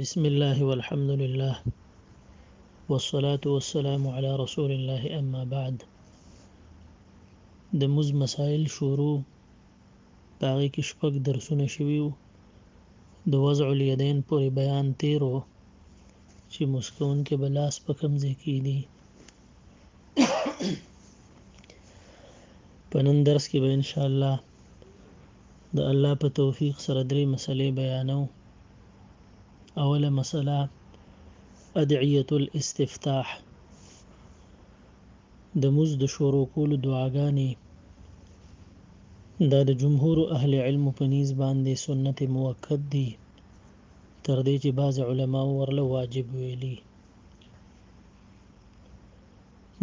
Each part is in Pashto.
بسم الله والحمد لله والصلاة والسلام على رسول الله أما بعد د موز مسائل شروع پاغي کې شپږ درسونه شوي وو د وضع الیدین پورې بیان تیرو چې مسکون کې بلاس په کم ځای کې دي په نن درس کې به ان شاء الله د الله په توفیق سره درې مسلې بیانوو اوله مسله ادعیه الاستفتاح د موز د شروع کولو دعاګانې دا د جمهور اهل علم په نیز باندې سنت موکد دي تر دې چې بعض علما ورله واجب ویلي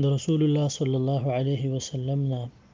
د رسول الله صلی الله علیه وسلم نه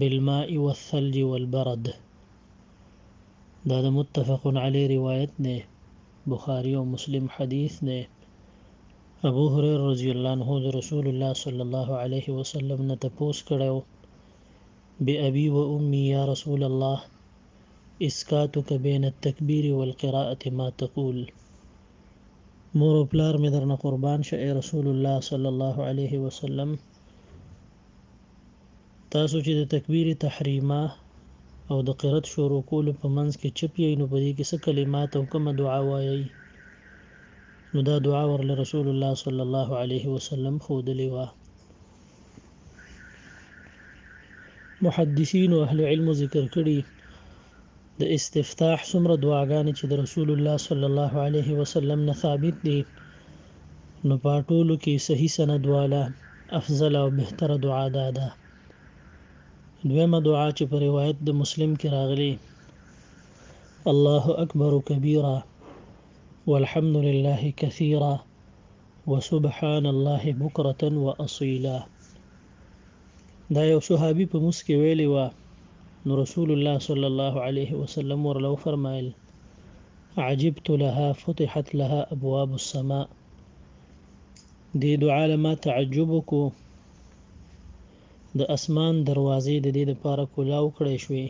بالماء والثلج والبرد دا د متفق علی روایت دی بخاری او مسلم حدیث دی ابو هريره رضی الله عنه د رسول الله صلی الله علیه وسلم نه تپوس کړو بی ابي و امي یا رسول الله اسکاتک بین التکبیر والقراءه ما تقول مور او پلار مې درنه قربان شه ای رسول الله صلی الله علیه وسلم تاسو چې د تکبیر تحریمه او د قرت شروع کولو په منځ کې چپ یی نو په دې کې څه کلمات او کومه دعا وایئ؟ نو دا دعا ورله رسول الله صلی الله علیه وسلم ښودلې وه. محدثینو اهل علمو ذکر کړي. د استفتاح څومره دعاګانې چې د رسول الله صلی الله علیه وسلم نه ثابت دي نو په ټولو کې صحیح سند والا افضل او بهتره دعا دا ده دویمه دعا چې په روایت د مسلم کې راغلي الله اکبر کبیره والحمد لله كثيرا وسبحان الله بكرة وأصيلا دا یو صحابي په موس کې ویلي وه نو رسول الله صلی الله علیه وسلم ورله وفرمایل عجبت لها فتحت لها ابواب السماء دې دعا له ما تعجب وکړو د اسمان دروازې د دې لپاره کولاو کړې شوې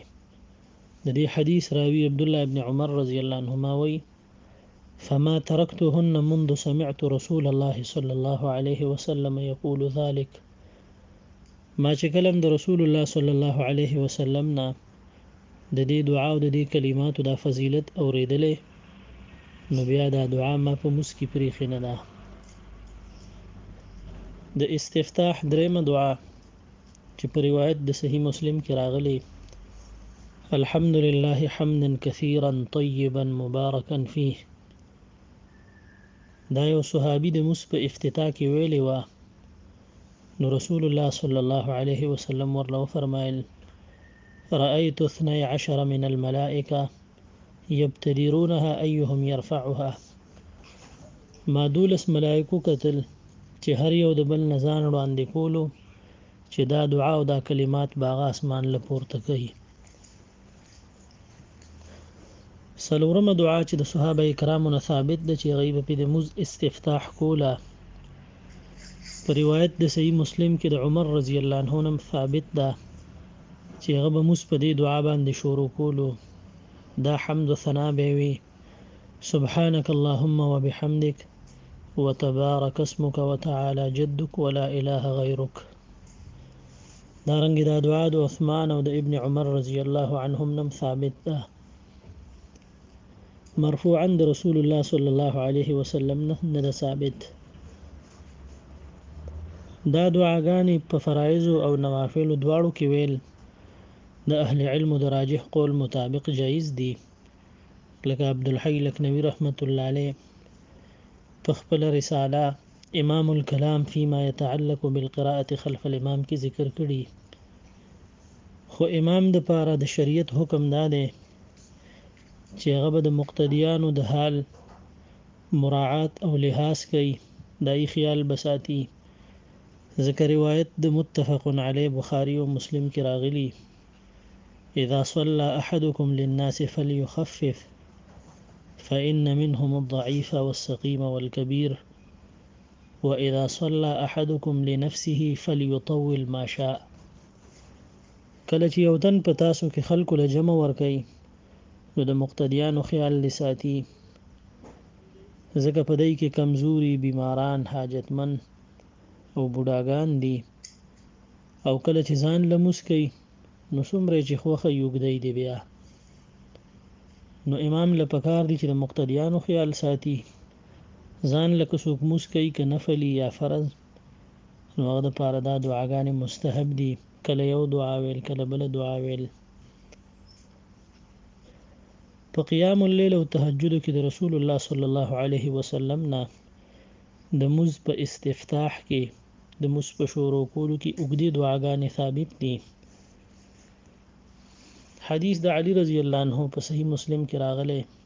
د دې حدیث راوی عبد الله ابن عمر رضی الله عنهما وایي فما ترکتهن منذ سمعت رسول الله صلی الله علیه وسلم یقول ذلک ما چې کلم د رسول الله صلی الله علیه وسلم نه د دې دعا او د دې کلماتو دا فضیلت اوریدلې نو بیا دا دعا ما په مسکی پریخې نه ده د استفتاح درېمه دعا چې په روایت د صحیح مسلم کې راغلي الحمد لله حمدا كثيرا طيبا مباركا فيه دا یو صحابي د موس په افتتاح کې ویلي و نو رسول الله صلی الله علیه وسلم ورله فرمایل رأيت 12 من الملائکه يبتدرونها ايهم يرفعها ما دولس ملائکو کتل چې هر یو د بل نه ځان وړاندې کولو چې دا دعا او دا کلمات به هغه اسمان له پورته کوي څلورمه دعا چې د صحابه کرامو نه ثابت ده چې هغوی به پرې د لمونځ استفتاح کوله په روایت د صحیح مسلم کې د عمر رضی الله عنه هم ثابت ده چې هغه به مونځ په دې دعا باندې شروع کولو، دا حمد و ثنا به وي، سبحانک اللهم وبحمدک وتبارک اسمک وتعالی جدک ولا اله غیرک. دارنګه دا دعا د عثمان او د ابن عمر رضی الله عنهم نه هم ثابت ده. مرفوعاً د رسول الله صلی الله علیه وسلم نه نه ده ثابت. دا دعاګانې په فرایضو او نوافلو دواړو کې ویل د اهل علمو د راجح قول مطابق جایز دي، لکه عبدالحی لکنوي رحمة الله علیه په خپله رساله امام الکلام فيما يتعلق بالقراءة خلف الامام کې ذکر کړي. خو امام دپاره د شریعت حکم دا دی چې هغه به د مقتدیانو د حال مراعات او لحاظ کوي دا یې خیال به ساتي ذکر روایت د متفق علی بخاری او مسلم کې راغلی اذا صلى احدكم للناس فليخفف فإن منهم الضعيف والسقيم والكبير وإذا صلى أحدكم لنفسه فليطول ما شاء کله چې یو تن په تاسو کې خلکو له جمع ورکوي نو د مقتدیانو خیال دې ساتي ځکه په دای کې کمزوري بیماران حاجتمن او بوډاګان دي او کله چې ځان لموس کوي نو څومره چې خوخه یوګدای دی بیا نو امام له پکار دي چې د مقتدیانو خیال ساتي ځان لکه څوک موس کوي که نفلی یا فرض نو هغه د پاره دا دعاګانې مستحب دي کله یو دعا ویل کله بل دعا ویل په قیام الليل او تهجد کې د رسول الله صلی الله علیه وسلم نه د مز په استفتاح کې د مز په شروع کولو کې اوګدي دعاګانې ثابت دي حدیث د علی رضی الله عنه په صحیح مسلم کې راغلی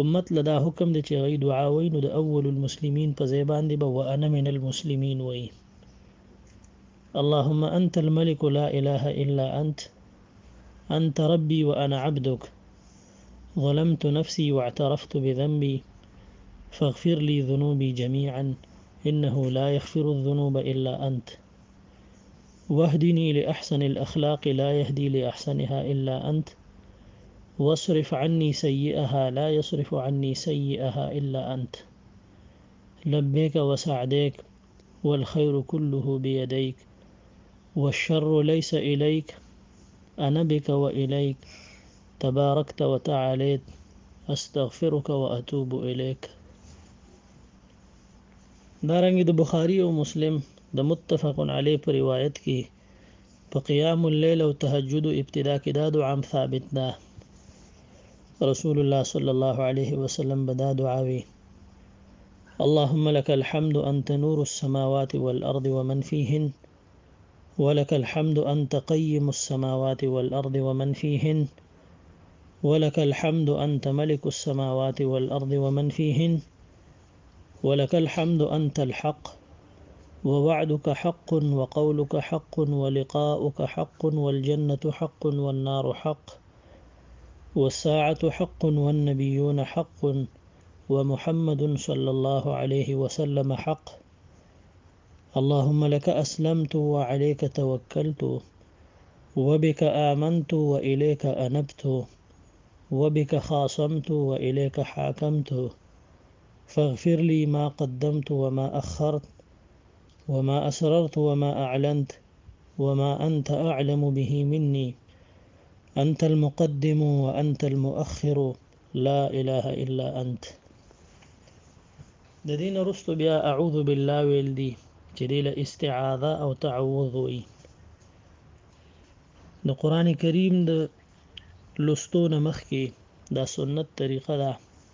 امت لدا حكم دي چې غي دعا وای نو اول المسلمين فزيبان دي باندې وانا من المسلمين وي اللهم انت الملك لا اله الا انت انت ربي وانا عبدك ظلمت نفسي واعترفت بذنبي فاغفر لي ذنوبي جميعا إنه لا يغفر الذنوب إلا أنت واهدني لأحسن الأخلاق لا يهدي لأحسنها إلا أنت واصرف عني سيئها لا يصرف عني سيئها إلا أنت لبيك وسعديك والخير كله بيديك والشر ليس إليك أنا بك وإليك تباركت وتعاليت استغفرك واتوب إليك دارنګه د بخاری او مسلم د متفق علی په روایت کې په قیام الليل او تهجد ابتدا کې دا دعا ثابت ده رسول الله صلی الله علیه وسلم به دا دعا وی اللهم لك الحمد أنت نور السماوات والأرض ومن فيهن ولك الحمد أنت قيم السماوات والأرض ومن فيهن ولك الحمد أنت ملك السماوات والأرض ومن فيهن ولك الحمد أنت الحق ووعدك حق وقولك حق ولقاؤك حق والجنة حق والنار حق والساعة حق والنبيون حق ومحمد صلى الله عليه وسلم حق اللهم لك أسلمت وعليك توكلت وبك آمنت وإليك أنبت وبك خاصمت وإليك حاكمت فاغفر لي ما قدمت وما اخرت وما اسررت وما اعلنت وما انت اعلم به مني انت المقدم وانت المؤخر لا اله الا انت د دین رستو بیا اعوذ بالله ویل دي چې دی له استعاذه او تعوذ وي د قران کریم د لستو نه مخکې دا سنت طریقه ده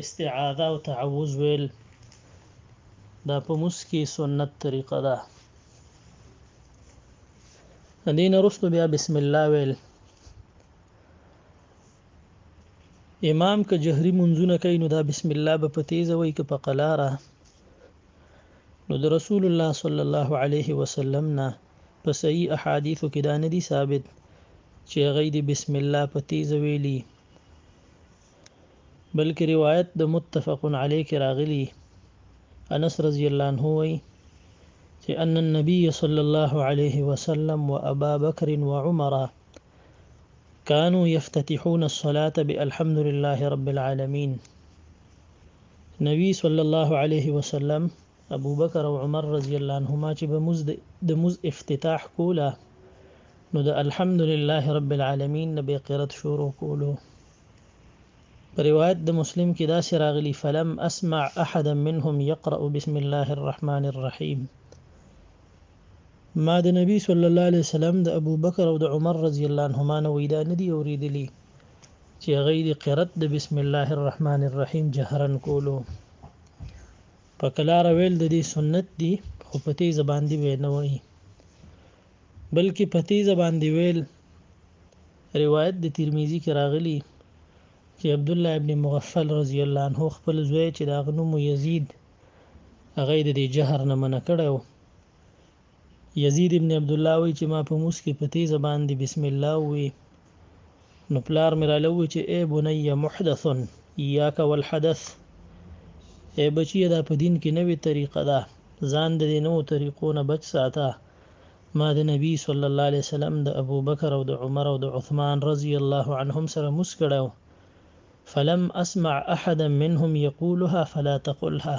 استعاذه او تعوذ ویل دا په مسکی سنت طریقه ده دین رسو بیا بسم الله ویل امام که جهري منځونه کوي نو دا بسم الله به په تیزه وای که په قلاره نو د رسول الله صلی الله علیه وسلم نه په صحیح احادیثو کې دا نه دي ثابت چې غي دي بسم الله په تیزه ویلي بلکه روایت د متفق علیه کې راغلي انس رضی الله عنه وایي چې ان النبي صلی الله علیه وسلم و ابا بکر و عمر كانوا يفتتحون الصلاة بالحمد لله رب العالمين نبی صلی الله علیه وسلم ابو بکر او عمر رضی الله عنهما چې به موز د موز افتتاح کوله نو د الحمد لله رب العالمین نه به قرت شروع کولو په روايت د مسلم کي داسي راغلي، فلم اسمع احدا منهم يقرأ بسم الله الرحمن الرحيم ما د نبي صلی الله عليه وسلم د ابوبکر او د عمر رضي الله عنهما نه وي دا نه دي اورېدلي چي هغوی دي قرأت د بسم الله الرحمن الرحيم جهرا کولو په کلاره ويل د دي سنت دي خو په تېزه باندي به يې نه وايي. بلکه په تیزه باندی ویل روایت د ترمذی کی راغلی چی عبدالله ابن مغفل رضی الله عنه خپل زوی چی د هغه نوم و یزید هغه یې ددې جهر نه منع کړی وو یزید ابن عبدالله وایی چی ما په مونځ کی په تیزه باندی بسم الله ووی نو پلار مې راله وویل چې ای بنیه محدث ایاک والحدث، ای بچیه دا په دین کې نوې طریقه ده، ځان د دې نوو طریقو نه بچ ساته. ما د نبي صلی الله علیه وسلم د ابوبکر او د عمر او د عثمان رضی الله عنهم سره مونځ کړی و، فلم اسمع احدا منهم یقولها فلا تقلها.